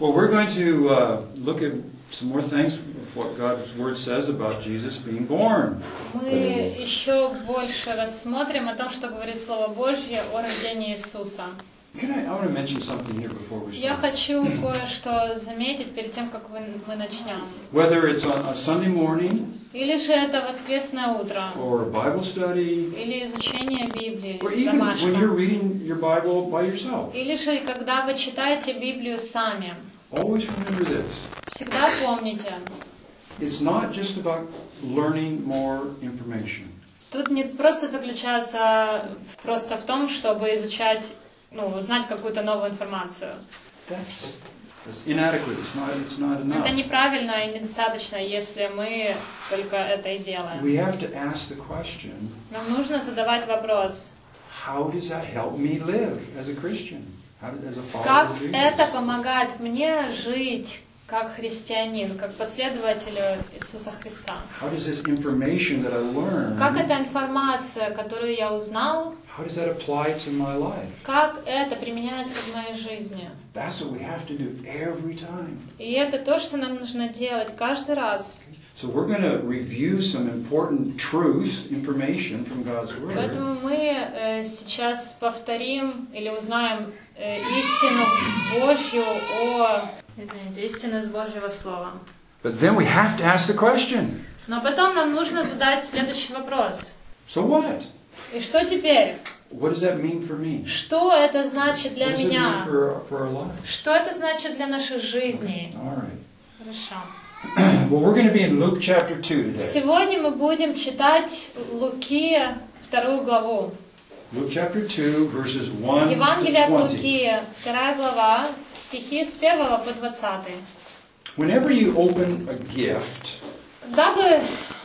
Well, we're going to uh, look at some more things of what God's Word says about Jesus being born. Мы еще больше рассмотрим о том, что говорит Слово Божье о рождении Иисуса. Can I, I want to mention something here before we Я хочу кое-что заметить перед тем, как мы начнем. Whether it's on a Sunday morning Или же это воскресное утро, or a Bible study, или изучение Библии or even when you're домашнего. reading your Bible by yourself, Или же когда вы читаете Библию сами. Always remember this. Всегда помните, It's not just about learning more information. тут не просто заключается просто в том, чтобы изучать, ну, узнать какую-то новую информацию. That's, that's inadequate. It's not, it's not enough. Это неправильно и недостаточно, если мы только это и делаем. We have to ask the question, Нам нужно задавать вопрос, how does that help me live as a Christian? Как это помогает мне жить как христианин, как последователю Иисуса Христа? Как эта информация, которую я узнал, how does that apply to my life? как это применяется в моей жизни? That's what we have to do every time. И это то, что нам нужно делать каждый раз. So we're going to review some important truth, information from God's Word. Поэтому мы э, сейчас повторим или узнаем истину Божью о... Извините, истину из Божьего Слова. But then we have to ask the question, Но потом нам нужно задать следующий вопрос. so what? И что теперь? What does that mean for me? Что это значит для what does it mean меня? for, for our lives? Что это значит для наших жизней? All right. Хорошо. Well, we're going to be in Luke chapter 2 today. Сегодня мы будем читать Луки вторую главу. Luke chapter 2, verses 1 Евангелие от to 20. Луки, вторая глава, стихи с 1 по 20. Whenever you open a gift, Когда вы,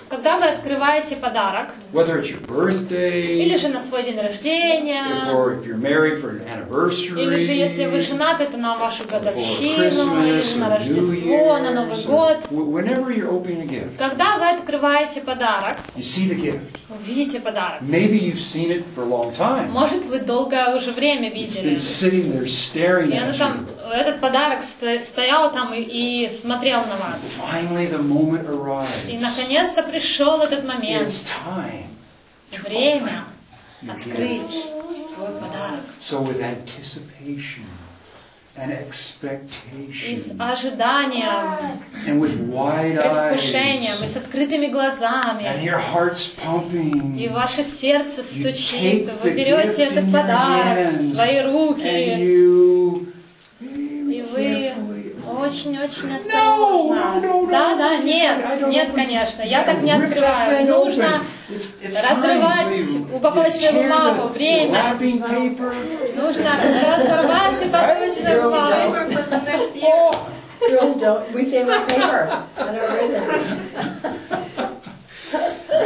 когда вы открываете подарок, whether it's your birthday, или же на свой день рождения, or if you're married for an anniversary, или же если вы женаты, то на вашу годовщину, или же на Рождество, на Новый год. or- whenever you're opening a gift, Когда вы открываете подарок, you see the gift. вы видите подарок. Maybe you've seen it for a long time. Может, вы долгое уже время It's видели. been sitting there staring И at там, you. Этот подарок сто- стоял там и, и смотрел на вас. И наконец-то пришел этот момент, время открыть свой подарок. So with anticipation and И с expectation ожиданием, and with wide предвкушением, и eyes с открытыми and глазами, your heart's pumping и ваше сердце you стучит, вы берете этот подарок в свои and руки, you вы carefully очень-очень осторожно. no, no, Да, no, да, I нет, don't нет, конечно, я так не открываю. Нужно разрывать упаковочную бумагу, время. Нужно разорвать упаковочную бумагу. Girls don't, we save our paper on our ribbon.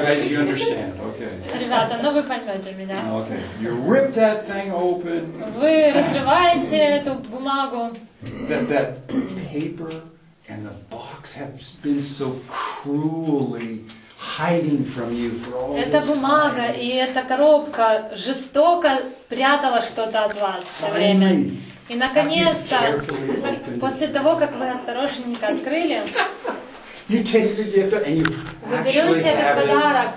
Guys, you understand, okay. Ребята, ну вы поймете меня. Okay, you rip that thing open, Вы разрываете эту бумагу, that, that paper and the box have been so cruelly hiding from you for all эта бумага и эта коробка жестоко прятала что-то от вас все время. И наконец-то, после того, как вы осторожненько открыли, you take the gift and you вы actually берете этот have подарок,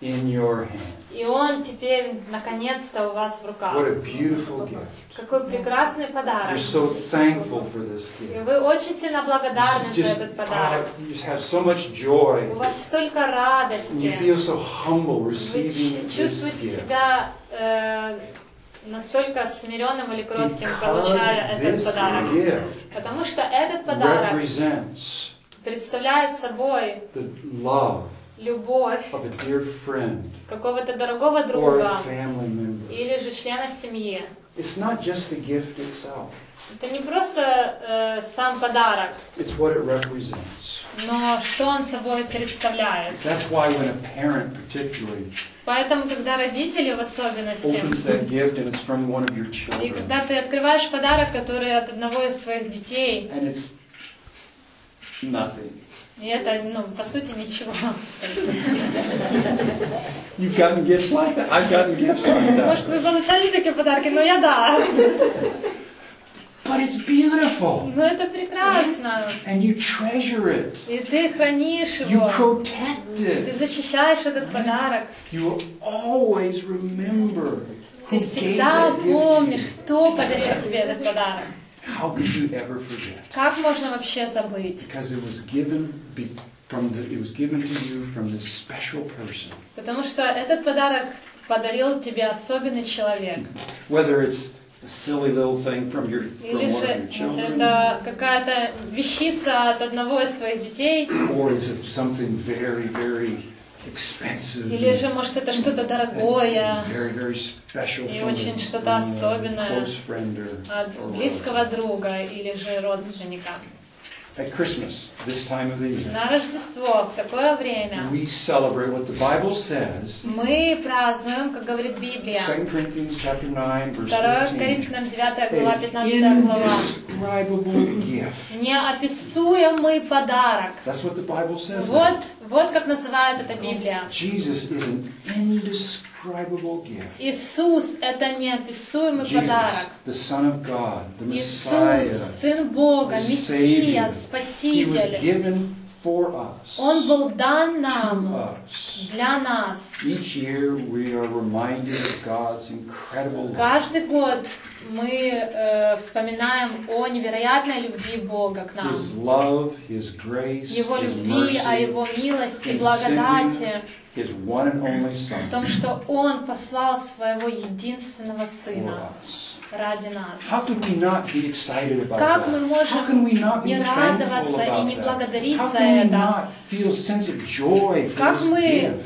it in your hand. и он теперь наконец-то у вас в руках. What a beautiful gift. Какой прекрасный подарок. You're so thankful for this И gift. вы очень сильно благодарны за just, этот подарок. ah, you just have so much joy. У вас столько And you радости. feel so humble Вы receiving this чувствуете gift. себя э, настолько смиренным или кротким, Because получая этот this подарок. gift Потому что этот подарок represents представляет собой the love любовь of a dear friend какого-то дорогого or друга a family member. или же члена семьи. It's not just the gift itself, Это не просто э, сам подарок, it's what it represents. но что он собой представляет. That's why when a parent particularly Поэтому, когда родители в особенности, opens that gift and it's from one of your и children, когда ты открываешь подарок, который от одного из твоих детей, and it's nothing. и это, ну, по сути, ничего. You've gotten gifts like that. I've gotten gifts like that. Может, вы получали такие подарки, но я да. But it's beautiful. Но это прекрасно. And you treasure it. И ты хранишь You его. protect Ты it. защищаешь этот подарок. You always remember Ты всегда помнишь, you. кто подарил тебе этот подарок. How could you ever forget? Как можно вообще забыть? Because it was given be, from the, it was given to you from this special person. Потому что этот подарок подарил тебе особенный человек. Whether it's a silly little thing from your from Или one же of your children, это какая-то вещица от одного из твоих детей, or is it something very, very expensive? или же, может, это что-то дорогое. И очень что-то особенное от близкого друга или же родственника. At Christmas, this time of the year, На Рождество, в такое время, we celebrate what the Bible says. мы празднуем, как говорит Библия, 2 Corinthians chapter 9, verse 2 13. Коринфянам 9 глава, An 15 глава. gift. Неописуемый подарок. That's what the Bible says. Вот, вот как называет это Библия. Jesus is an. Иисус – это неописуемый Jesus, подарок. the Son of God, the Messiah, Иисус, Сын Бога, Мессия, Спаситель. given for us, Он был дан нам, для нас. Each year we are reminded of God's incredible love. Каждый год мы э, вспоминаем о невероятной любви Бога к нам. His love, His grace, Его любви, о Его милости, благодати, His one and only в Son том, что Он послал Своего единственного Сына ради нас. How could we not be excited about Как мы можем How can we not be не радоваться и не благодарить за can это? Как мы, э,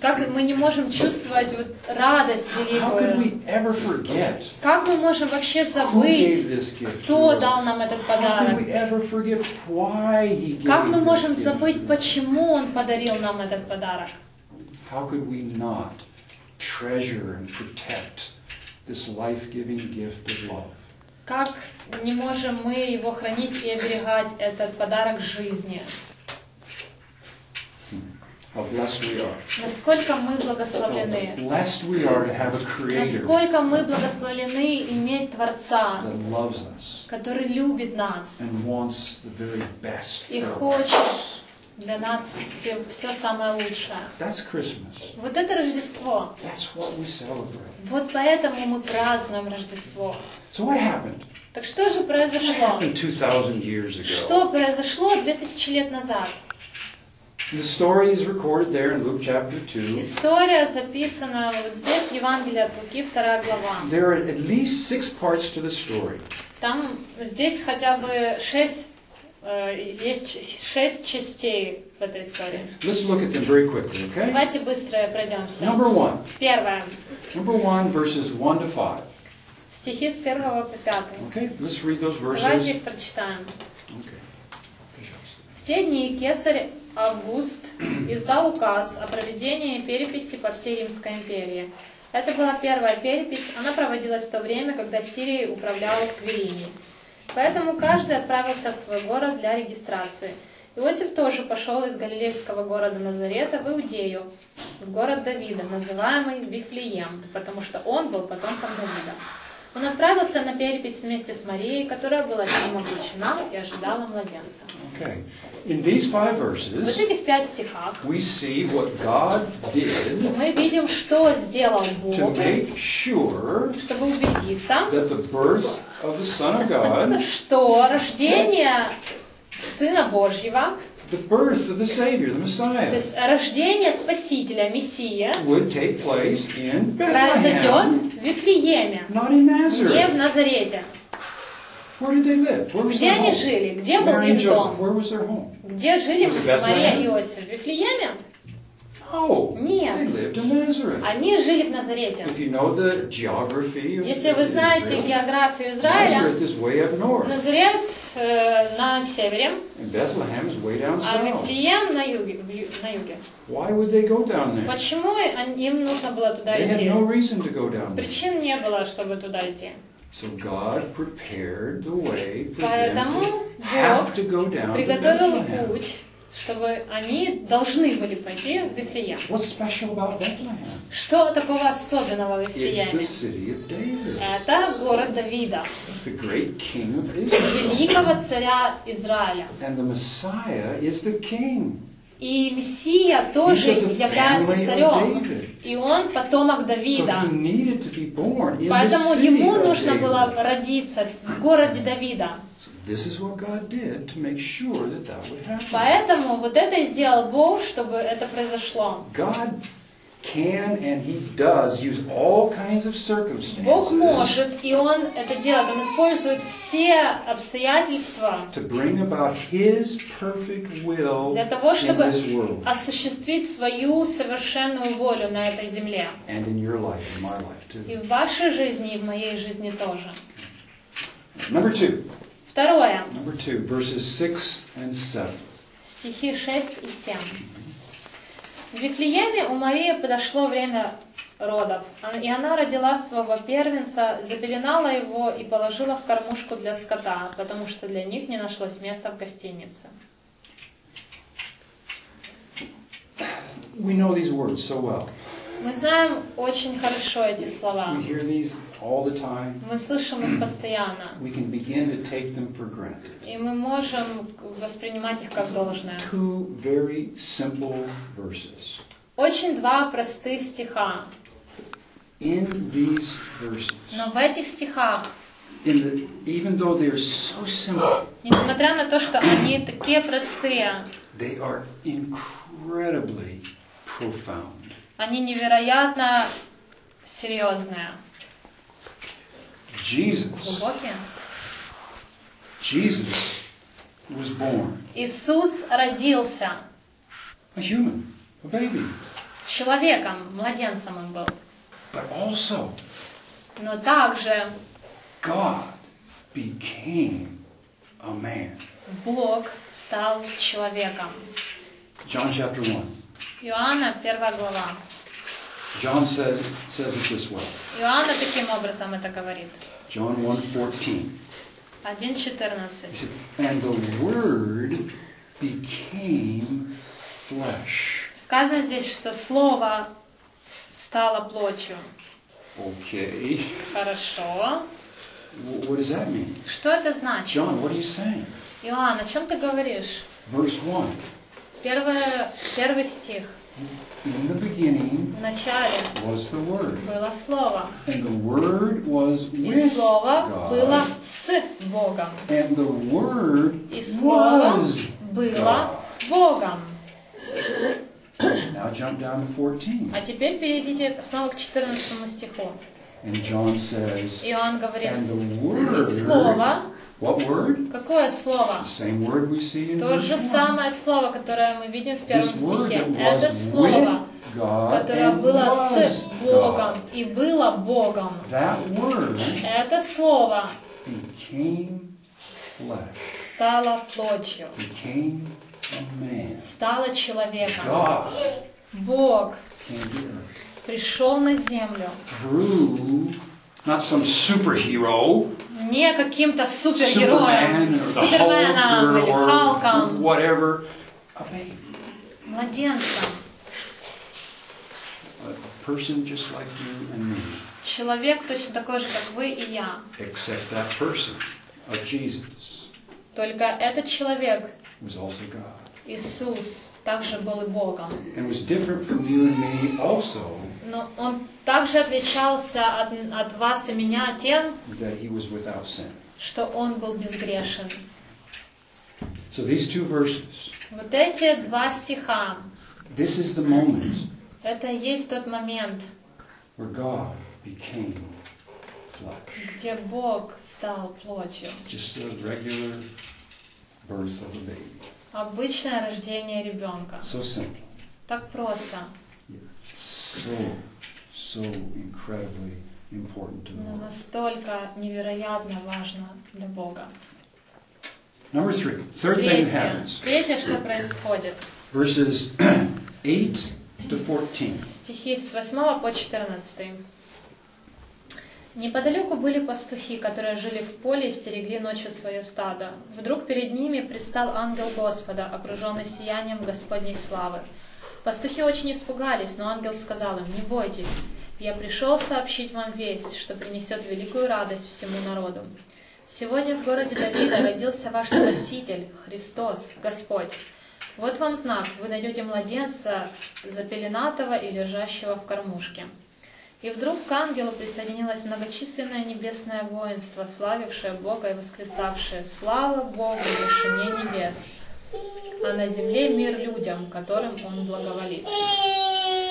как мы не можем чувствовать вот радость великую? Как мы можем вообще забыть, кто дал нам этот подарок? Как мы можем забыть, почему Он подарил нам этот подарок? How could we not treasure and protect this life-giving gift of love? Как не можем мы его хранить и оберегать, этот подарок жизни? How blessed we are. Насколько мы благословлены? blessed we are to have a Creator Насколько мы благословлены иметь Творца, that loves us который любит нас and wants the very best и хочет для нас все, все самое лучшее. That's Christmas. Вот это Рождество. That's what we celebrate. Вот поэтому мы празднуем Рождество. So what happened? Так что же What произошло? happened 2,000 years ago? Что произошло 2000 лет назад? The story is recorded there in Luke chapter 2. История записана вот здесь, в Евангелии от Луки, 2 глава. There are at least six parts to the story. Там здесь хотя бы шесть, э, есть ч- шесть частей в этой истории. Let's look at them very quickly, okay? Давайте быстро пройдемся. Number one. Первое. Number one, verses 1 to 5. Стихи с 1 по 5. Okay, let's read those Давайте verses. их прочитаем. Okay. В те дни кесарь Август издал указ о проведении переписи по всей Римской империи. Это была первая перепись, она проводилась в то время, когда Сирией управлял Квириний. Поэтому каждый отправился в свой город для регистрации. Иосиф тоже пошел из галилейского города Назарета в Иудею, в город Давида, называемый Вифлеем, потому что он был потомком Давида. Он отправился на перепись вместе с Марией, которая была с ним и ожидала младенца. Okay. In these five verses, вот этих пять стихах we see what God did мы видим, что сделал to Бог, make sure чтобы убедиться, that the birth of the Son of God, что рождение Сына Божьего, the birth of the Savior, the то Messiah, есть рождение Спасителя, Мессия, would take place in произойдет в Вифлееме, not in не в. Назарете. Where did they live? Where was Где their они home? жили? Где был Mary их Joseph, дом? where was their home? Где жили Was Мария и Иосиф? В Вифлееме? No. Нет. They lived in Nazareth. Они жили в Назарете. If you know the geography of Если вы знаете Israel, географию Израиля, Nazareth is way up north, Назарет э, на севере, and Bethlehem is way down а south. Вифлеем на юге. в ю- на юге. Why would they go down there? Почему они- им нужно было туда They had идти? no reason to go down there. Причин не было, чтобы туда идти. So God prepared the way for them Поэтому to have Бог to go down to Приготовил Bethlehem. путь чтобы они должны были пойти в Вифлеем. What's special about Bethlehem? Что такого особенного в It's the Вифлееме? city of David, Это город Давида, the great king of Israel. великого царя Израиля. And the Messiah is the king. И Мессия тоже является царем. И он потомок Давида. Поэтому ему нужно было родиться в городе Давида. This is what God did to make sure that that would happen. Поэтому вот это и сделал Бог, чтобы это произошло. God can and he does use all kinds of Бог circumstances может, и Он это делает. Он использует все обстоятельства to bring about his perfect will для того, in чтобы this world осуществить свою совершенную волю на этой земле. and in your life, in my life И too. в вашей жизни, и в моей жизни тоже. Number two, Второе. number two, verses six and seven. Стихи 6 и 7. В Вифлееме у Марии подошло время родов, и она родила своего первенца, запеленала его и положила в кормушку для скота, потому что для них не нашлось места в гостинице. We know these words so well. Мы знаем очень хорошо эти слова. We hear these all the time. Мы слышим их постоянно. We can begin to take them for granted. И мы можем воспринимать их как должное. Two very simple verses. Очень два простых стиха. In these verses, Но в этих стихах, in the, even though they're so simple, несмотря на то, что они такие простые, they are incredibly profound. они невероятно серьезные, Jesus, глубокие. Jesus was born Иисус родился a human, a baby, человеком, младенцем он был. but also Но также God became a man. Бог стал человеком. John chapter 1. Иоанна, первая глава. John says, says it this way. Иоанна таким образом это говорит. John 1.14. 1.14. He said, and the Word became flesh. Сказано здесь, что Слово стало плотью. Okay. Хорошо. Wh- What does that mean? Что это значит? John, what are you saying? Иоанн, о чем ты говоришь? Verse 1. Первое, первый стих. In the beginning В начале was the Word. было Слово. And the Word was И Слово God. было с Богом. And the Word И Слово was было God. Богом. Now jump down to 14. А теперь перейдите снова к 14 стиху. And John says, Иоанн говорит, and the и Word. Слово, What word? какое Слово? The same word we see in То же 1. самое слово, которое мы видим в первом стихе. Это слово, которое было с. Богом и было Богом. Это слово стало плотью, стало человеком. Бог пришел на землю not some superhero, не каким-то Superman супергероем, Суперменом или Халком, whatever, a baby, младенцем. a person just like you and me, Человек точно такой же, как вы и я. except that person of Jesus Только этот человек, was also God. Иисус, также был и Богом. and was different from you and me also Но он также отличался от, от вас и меня тем, that he was without sin. что он был безгрешен. So these two verses, Вот эти два стиха, this is the moment это есть тот момент, where God became flesh. где Бог стал плотью. Just a regular birth of a baby. Обычное рождение ребенка. So simple. Так просто, So, so incredibly important to the но Lord. настолько невероятно важно для Бога. Number three, third thing that Третье. happens. Третье, что происходит. Verses 8 to 14. Стихи с 8 по 14. Неподалеку были пастухи, которые жили в поле и стерегли ночью свое стадо. Вдруг перед ними предстал ангел Господа, окруженный сиянием Господней славы. Пастухи очень испугались, но ангел сказал им, не бойтесь, я пришел сообщить вам весть, что принесет великую радость всему народу. Сегодня в городе Давида родился ваш Спаситель, Христос, Господь. Вот вам знак, вы найдете младенца, запеленатого и лежащего в кормушке. И вдруг к ангелу присоединилось многочисленное небесное воинство, славившее Бога и восклицавшее «Слава Богу, вышине небес!» а на земле мир людям, которым Он благоволит.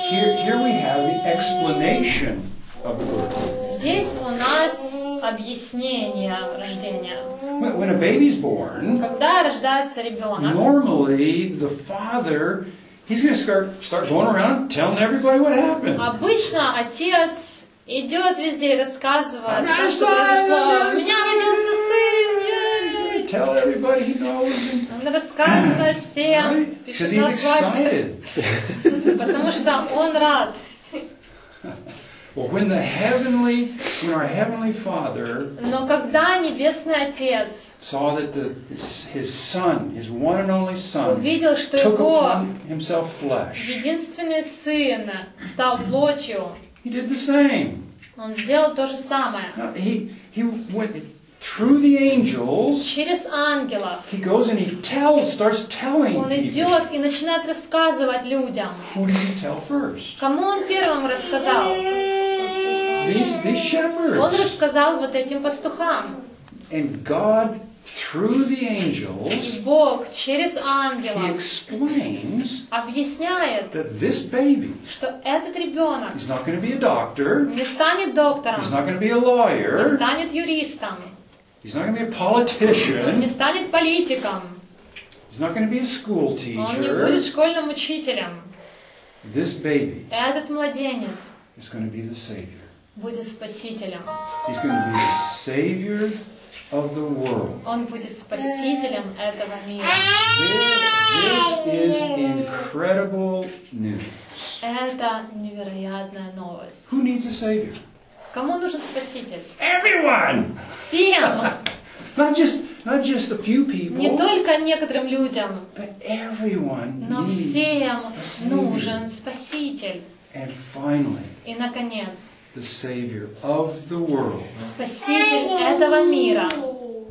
Here, here we have the explanation of birth. Здесь у нас объяснение рождения. When, when a baby's born, Когда рождается ребенок, normally the father he's going to start start going around telling everybody what happened. обычно отец идет везде и рассказывает, У меня то, что сын, произошло. у меня У меня родился сын, He's ей!» going to tell everybody he knows. And, Он рассказывает всем, right? пишет Because на he's свадьбе, excited. потому что он рад. Well, when the heavenly, when our heavenly Father Но когда Небесный Отец saw that the, his, his son, his one and only son, увидел, что took его upon himself flesh, единственный сын стал плотью, he did the same. он сделал то же самое. Now, he he went through the angels. Через ангелов He goes and he tells, starts telling он people. идет и начинает рассказывать людям. Who did he tell first? Кому он первым рассказал? These these Он shepherds. рассказал вот этим пастухам. And God, through the angels, Бог через He ангелов explains объясняет, that this baby что этот ребенок is not going to be a doctor. не станет доктором, He's not going to be a не lawyer. станет юристом, He's not going to be a он politician. не станет политиком, He's not going to be a school он не будет teacher. школьным учителем. This baby Этот младенец is going to be the Savior. Будет спасителем. He's going to be the Savior of the world. Он будет спасителем этого мира. This, is incredible news. Это невероятная новость. Who needs a Savior? Кому нужен спаситель? Everyone! Всем! Not just, not just a few Не people, только некоторым людям, but everyone но всем нужен спаситель. And finally, И, наконец, the Savior of the world спаситель этого мира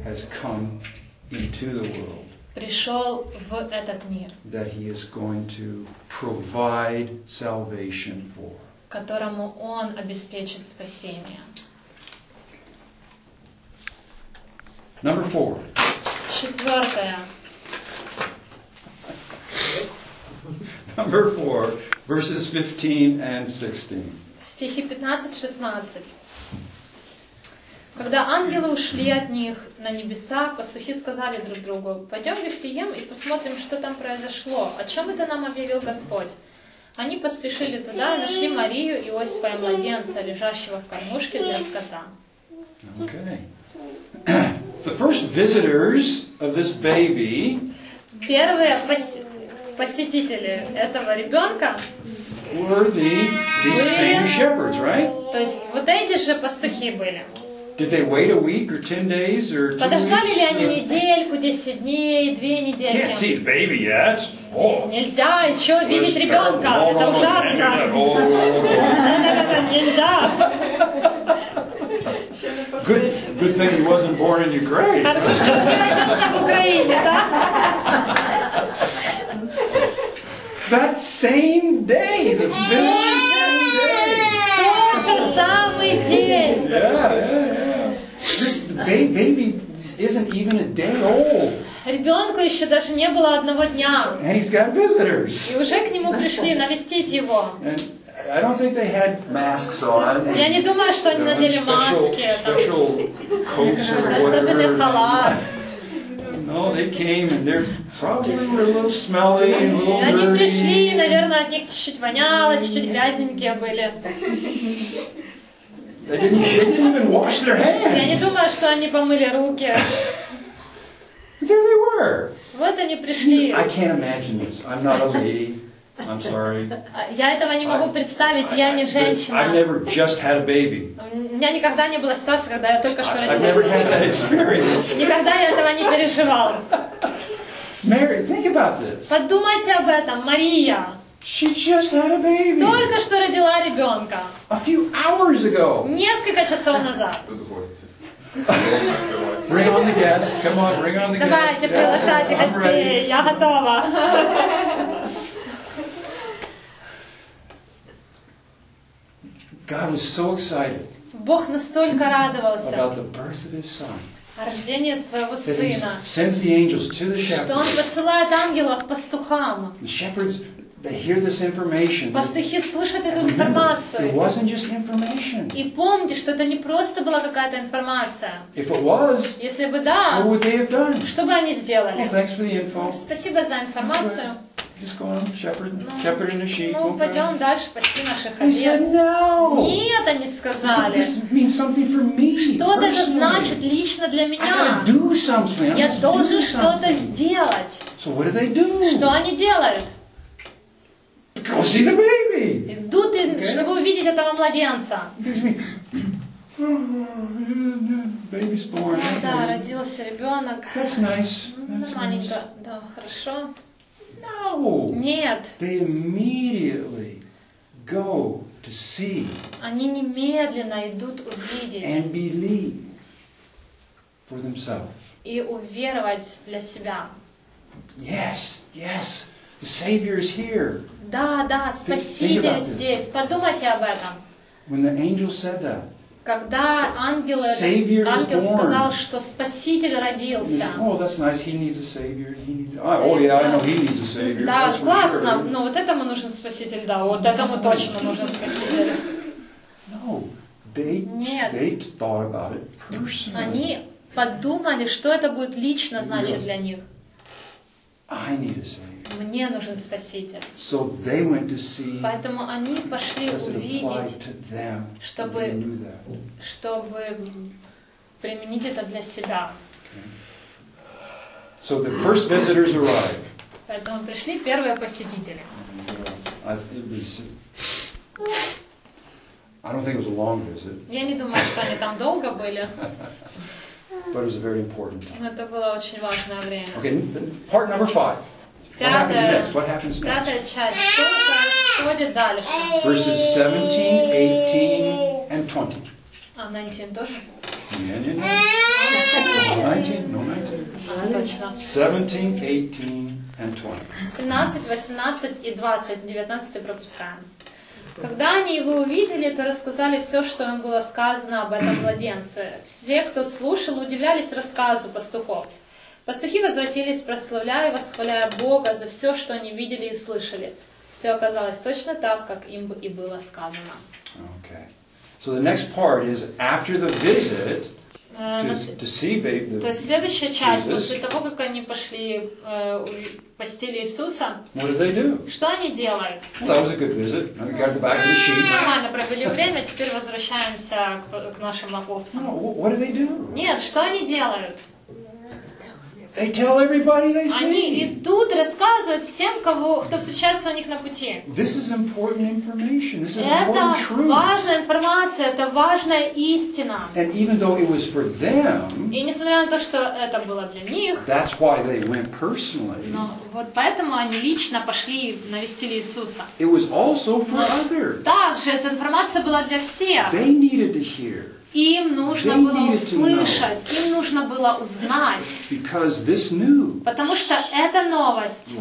has come into the world пришел в этот мир, that He is going to provide salvation for. которому Он обеспечит спасение. Number four. Четвертое. Number four, Verses 15 and 16. Стихи 15-16. Когда ангелы ушли от них на небеса, пастухи сказали друг другу, «Пойдем в Вифлеем и посмотрим, что там произошло, о чем это нам объявил Господь». Они поспешили туда и нашли Марию и Иосифа и младенца, лежащего в кормушке для скота. Okay. The first visitors of this baby Первые пос- посетители этого ребенка, were the these same shepherds, right? то есть вот эти же пастухи были. Did they wait a week or ten days or two Подождали ли они weeks? недельку, 10 дней, две Can't недельки? see the baby yet. Oh, Нельзя еще видеть ребенка, это can't ужасно. Oh, oh, oh. Нельзя. Good, good thing he wasn't born in Ukraine. Хорошо, что он не родился в Украине, да? That same day, the very same day. Тот же самый день. Yeah, yeah, yeah. This ba- baby isn't even a day old, Ребенку еще даже не было одного дня. and he's got visitors. И уже к нему пришли навестить его. And I don't think they had masks on. Я не думаю, что они надели маски, там, special coats or особенный халат. No, they came and they're probably were a little smelly and a little Они пришли, dirty. наверное, от них чуть-чуть воняло, чуть-чуть грязненькие были. They didn't, they didn't even wash their Я не hands. думаю, что они помыли руки. There they were. Вот они пришли. I can't imagine this. I'm not a lady. I'm sorry. Я этого не могу представить, я не I've женщина. never just had a baby. У меня никогда не было ситуации, когда я только что I- I've родила. never had that experience. Никогда я этого не переживала. Mary, think about this. Подумайте об этом, Мария. She just had a baby Только что родила ребенка. a few hours ago. Несколько часов назад. Тут гости. Bring on the guests. Come on, bring on the guests. Давайте, приглашайте гостей, я готова. God was so excited Бог настолько радовался about the birth of his son о рождении своего that he сына, sends the angels to the что Он shepherds. посылает ангелов пастухам. The shepherds, they hear this information. Пастухи слышат эту And remember, it информацию. wasn't just information. И помните, что это не просто была какая-то информация. If it was, Если бы what да, would they have done? что бы они Well, сделали? thanks for the info. Спасибо за информацию. The sheep. Ну, okay. пойдем дальше пасти наших овец. no. Нет, они сказали. Что-то это значит лично для меня. Я должен что-то сделать. So what do they do? Что они делают? Go see the baby. Идут, и- чтобы увидеть этого младенца. Baby's born. Да, Okay. родился ребенок. That's nice. That's nice. Нормальненько. Да, хорошо. No. Нет, They immediately go to see они немедленно идут увидеть and believe for themselves. и уверовать для себя. Yes, yes, the Savior is here. Да, да, think about Спаситель this. здесь. Подумайте об этом. When the angel said that, Когда ангел, ангел сказал, что Спаситель родился. oh, that's nice. He needs a Savior. He needs. Oh, yeah, I know he needs a Savior. Да, that's классно. sure. Но вот этому нужен Спаситель, да, вот этому точно нужен Спаситель. No, they Нет. they thought about it personally. Они подумали, что это будет лично значить для них. I need a Savior. Мне нужен Спаситель. So they went to see Поэтому они пошли увидеть, them. чтобы- чтобы применить это для себя. So the first visitors arrived. Поэтому пришли первые посетители. I, it was. I don't think it was a long visit, Я не думаю, что они там долго были, but it was a very important time. но это было очень важное время. Okay, n- part number five. What happens Пятая, next? What happens next? пятая часть. Что происходит дальше? Verses 17, 18, and 20. А, 19 тоже? Yeah, yeah, yeah. No 19, no 19. А, точно. 17, 18, and 20. 17, 18 и 20, 19 пропускаем. Когда они его увидели, то рассказали все, что им было сказано об этом младенце. Все, кто слушал, удивлялись рассказу пастухов. Пастухи возвратились, прославляя и восхваляя Бога за все, что они видели и слышали. Все оказалось точно так, как им и было сказано. Okay. So the next part is after the visit Э, to, to see babe, То the, есть следующая часть, Jesus. после того, как они пошли э, постели Иисуса, что они делают? Нормально провели время, теперь возвращаемся к, к нашим овцам. Нет, что они делают? They tell everybody they Они see. идут рассказывать всем, кого, кто встречается у них на пути. This is important information. This is Это important truth. важная информация, это важная истина. And even though it was for them, И несмотря на то, что это было для них, that's why they went personally. но вот поэтому они лично пошли и навестили Иисуса. It was also for others. Также эта информация была для всех. They needed to hear Им нужно было услышать, им нужно было узнать, потому что эта новость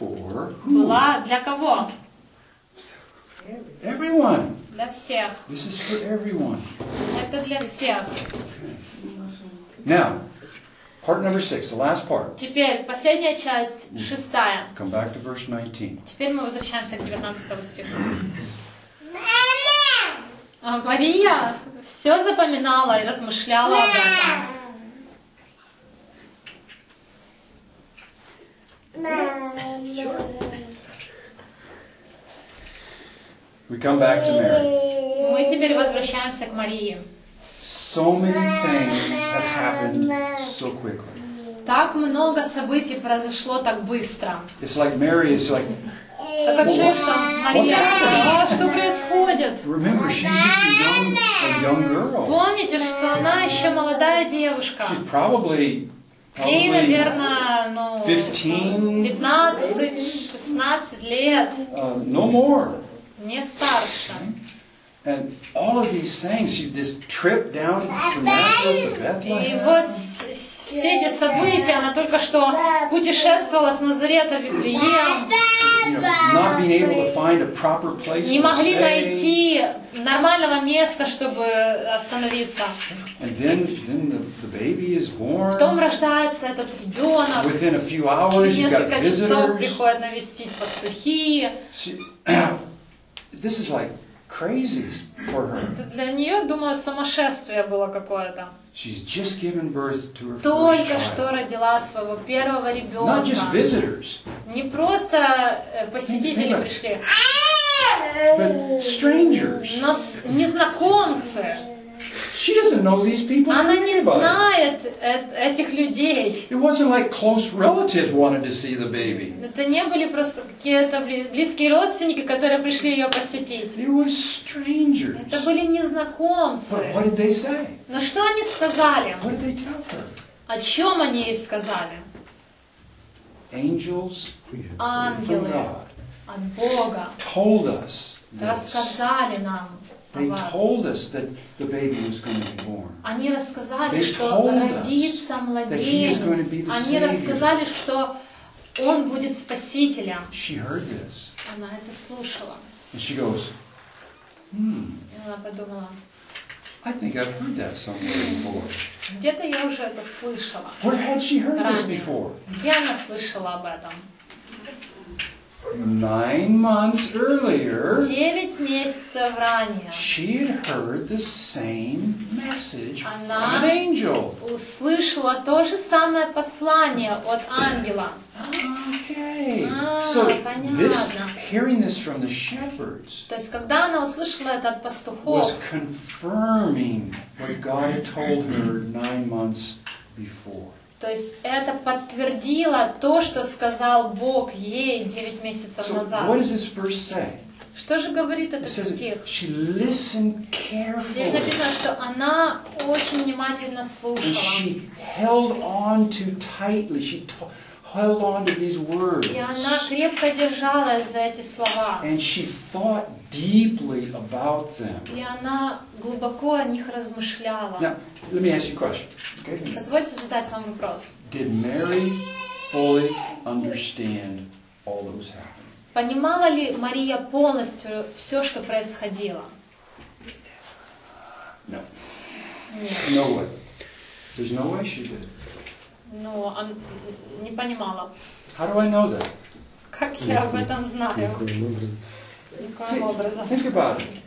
была для кого? Everyone. Для всех. This is for everyone. Это для всех. Now, part number six, the last part. Теперь последняя часть, шестая. Come back to verse 19. Теперь мы возвращаемся к 19 стиху. А Мария все запоминала и размышляла об этом. We come back to Mary. Мы теперь возвращаемся к Марии. So many things have happened so quickly. Так много событий произошло так быстро. It's like Mary is like, Так вообще, что Мария, а, что происходит? Remember, she's just a young, a young girl. Помните, что она еще молодая девушка. She's probably, Ей, наверное, ну, 15, 15-16 лет, uh, no more. не старше. And all of these things, she this trip down to Nazareth, to И Bethlehem. вот с- с- все эти события, она только что путешествовала с Назарета в Вифлеем, не могли найти нормального места, чтобы остановиться. And then, then the, the baby is born. Потом рождается этот ребенок, через несколько часов приходят навестить пастухи. She, this is like crazy for her. Это Для нее, думаю, сумасшествие было какое-то. She's just given birth to her first Только что родила своего первого Not just ребенка. visitors, Не просто э, посетители пришли, но незнакомцы. She doesn't know these people. Она не знает этих людей. It wasn't like close relatives wanted to see the baby. Это не были просто какие-то бли- близкие родственники, которые пришли ее посетить. It was strangers. Это были But незнакомцы. what did they say? Но что они сказали? What did they tell her? О чем они ей сказали? Angels from Ангелы God от Бога told us рассказали нам о They вас. told us that the baby was going to be born. Они рассказали, They что told us родится that he is going to be младенец. the Они Savior. рассказали, что он будет спасителем. She heard this. Она это слушала. And she goes, hmm, И она подумала, I think I've heard that somewhere before. где-то я уже это слышала. Where had she heard this Ранее. before? Где она слышала об этом? Nine months earlier, Девять месяцев ранее she had heard the same message from Она- an angel. услышала то же самое послание от ангела. Okay. Ah, So this, понятно. hearing this from the shepherds То есть, когда она услышала это от was пастухов, confirming what God had told her nine months before. То есть это подтвердило то, что сказал Бог ей девять месяцев So what назад. does this verse say? Что же говорит этот says стих? she listened Здесь carefully написано, что она очень внимательно and слушала. she held on to tightly. She held on to these words. И она крепко держалась за эти слова. And she thought deeply about them. И она глубоко о них размышляла. Now, let me ask you a question. Okay? Позвольте задать вам вопрос. Did Mary fully understand all that was happening? Понимала ли Мария полностью все, что происходило? No. Нет. No way. There's no way she did. Ну, он не понимала. How do I know that? Как я об этом знаю? Никоим образом. Think about it.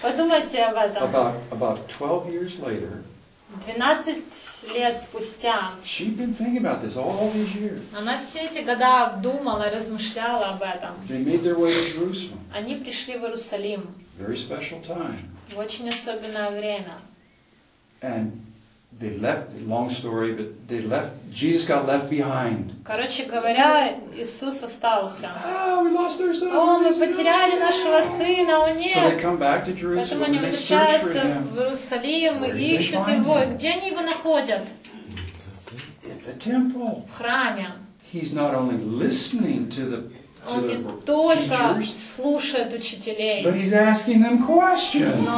Подумайте об этом. About about 12 years later, 12 лет спустя she'd been thinking about this all these years. она все эти года думала, размышляла об этом. They made their way to Jerusalem. Они пришли в Иерусалим Very special time. в очень особенное время. And they left, long story, but they left, Jesus got left behind. Короче говоря, Иисус остался. Ah, we lost our son. О, мы потеряли gone?" нашего сына, о So they нет! come back to Поэтому Jerusalem они возвращаются в Иерусалим и ищут его. И где они его находят? at the temple. В храме. He's not only listening to the, to Он не только слушает учителей, но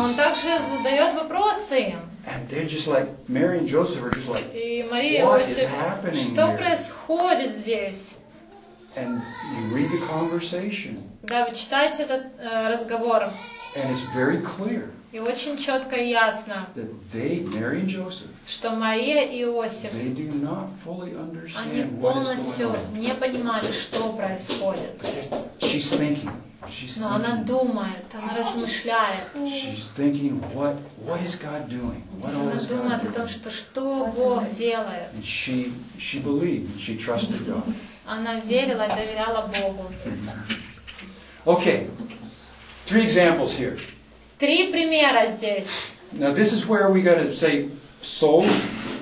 он также задает вопросы им. And they're just like, Mary and Joseph are just like, И Мария What Иосиф, is happening что here? происходит здесь? and you read the conversation, Да, вы читаете этот э, разговор, and it's very clear и очень четко и ясно, that they, Mary and Joseph, что Мария и Иосиф, they do not fully они understand what is полностью going on. не понимали, что происходит. She's thinking. She's Но она thinking. думает, она размышляет. She's thinking, what, what is God doing? What Она is God думает о том, doing? что что Бог делает. And she, she believed, she trusted God. Она верила и доверяла Богу. Okay, three examples here. Три примера здесь. Now, this is where we got to say, so,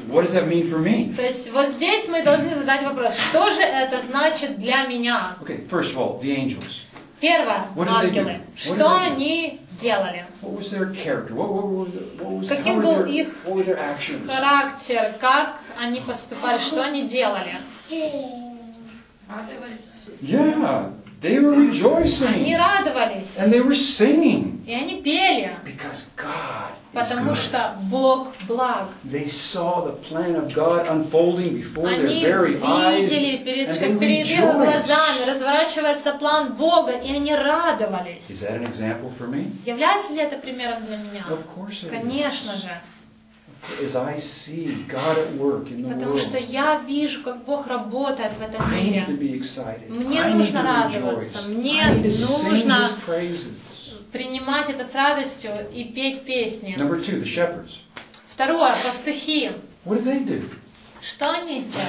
what does that mean for me? То есть вот здесь мы должны задать вопрос, что же это значит для меня? Okay, first of all, the angels. Первое, ангелы. Что они делали? Каким был их? Характер, как они поступали, что они делали? Yeah, they were Они rejoicing радовались. and they were singing И они пели. because God is Потому что Бог благ. They saw the plan of God unfolding before their Они very eyes, видели, перед, and перед их глазами разворачивается план Бога, и они Is радовались. that an example for me? Является ли это примером для меня? Of course it is. Конечно же. Потому что я вижу, как Бог работает в этом мире. Мне нужно радоваться. Мне нужно. Принимать это с радостью и петь песни. Второе, пастухи. Что они сделали?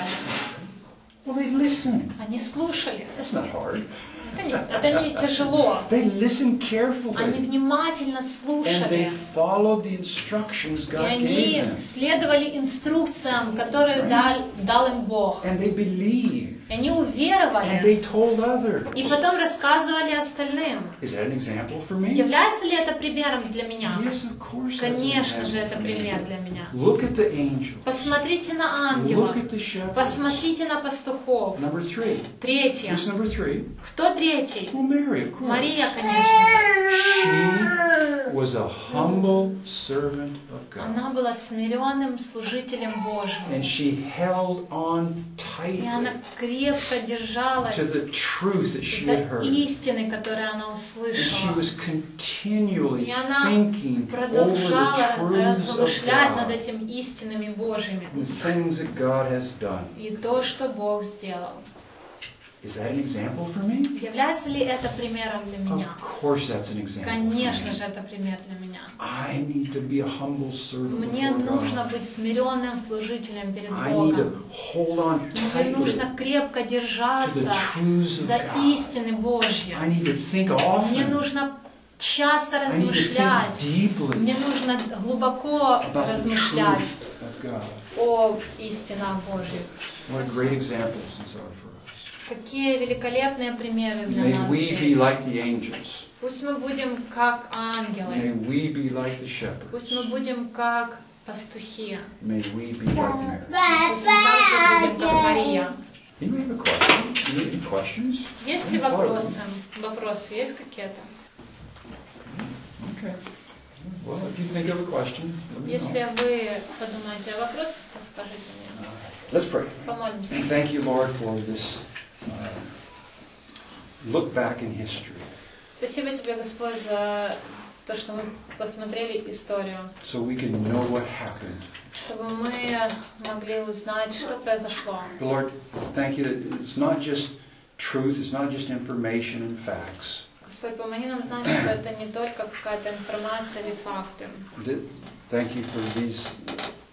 Well, they listened. Они слушали. That's not hard. Это не, это не тяжело. They listened Они carefully. внимательно And they слушали. followed the instructions И God gave они them. следовали инструкциям, которые дал, дал им Бог. And they believed. Они And уверовали. they told others. И потом рассказывали остальным. Является ли это примером для меня? Конечно же, это пример для меня. Look at the angels. Посмотрите на ангелов. Посмотрите на пастухов. Третье. Кто третий? Мария, конечно же. Она была смиренным служителем Божьим. И она tightly крепко to держалась the truth that she за had heard. истины, которые она And she услышала. was continually И она thinking over Продолжала the размышлять над God этими истинами Божьими. and the things that God has done. И то, что Бог сделал. Is that an example for me? Является ли это примером для меня? Of course that's an example. Конечно же, это пример для меня. I need to be a humble servant Мне нужно быть смиренным служителем перед I need Богом. to hold on Мне нужно крепко держаться за истины Божьи. I need to think Мне often. нужно часто размышлять. Мне нужно глубоко размышлять о истинах Божьих. What great examples these are. Какие великолепные примеры для May нас we be здесь. like the angels. Пусть мы будем как ангелы. May we be like the Пусть shepherds. мы будем как пастухи. May we be like Mary. Пусть мы также будем как Мария. Anybody have a question? Do you have Any questions? Есть ли вопросы? Вопросы есть какие-то? Okay. Well, if you think of a question, let me Если know. вы подумаете о вопросе, то скажите мне. Let's pray. Помолимся. And thank you, Lord, for this uh, look back in history Спасибо тебе, Господь, за то, что мы посмотрели историю, so we can know what happened. чтобы мы могли узнать, что произошло. Lord, thank you that it's not just truth, it's not just information and facts. Господь, помоги нам знать, что это не только какая-то информация или факты. That- Thank you for these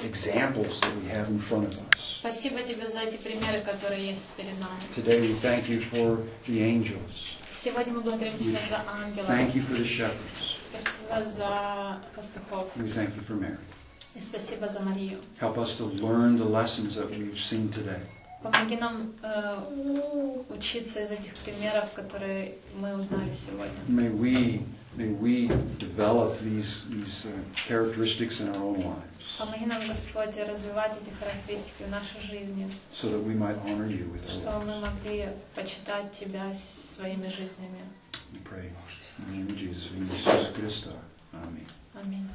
examples that we have in front of us. Спасибо тебе за эти примеры, которые есть перед нами. Today we thank you for the angels. Сегодня мы благодарим тебя за ангелов. Thank you for the shepherds. Спасибо за пастухов. We thank you for Mary. И спасибо за Марию. Help us to learn the lessons that we've seen today. Помоги нам э, учиться из этих примеров, которые мы узнали сегодня. May we, may we develop these, these uh, characteristics in our own lives Помоги нам, Господь, развивать эти характеристики в нашей жизни, so that we might honor you with our чтобы мы могли почитать Тебя своими жизнями. We pray in the name of Jesus, in Jesus Christ. Amen. Аминь.